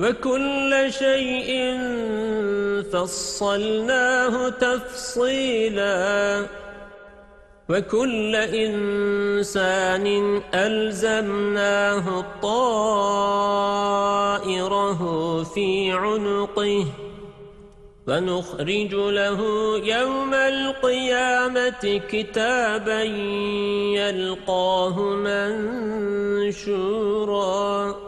وكل شيء فصلناه تفصيلا. وكل إنسان ألزمناه طائره في عنقه. ونخرج له يوم القيامة كتابا يلقاه منشورا.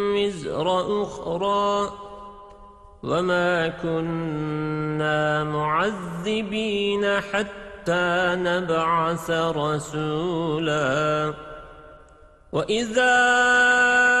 وزر أخرى وما كنا معذبين حتى نبعث رسولا وإذا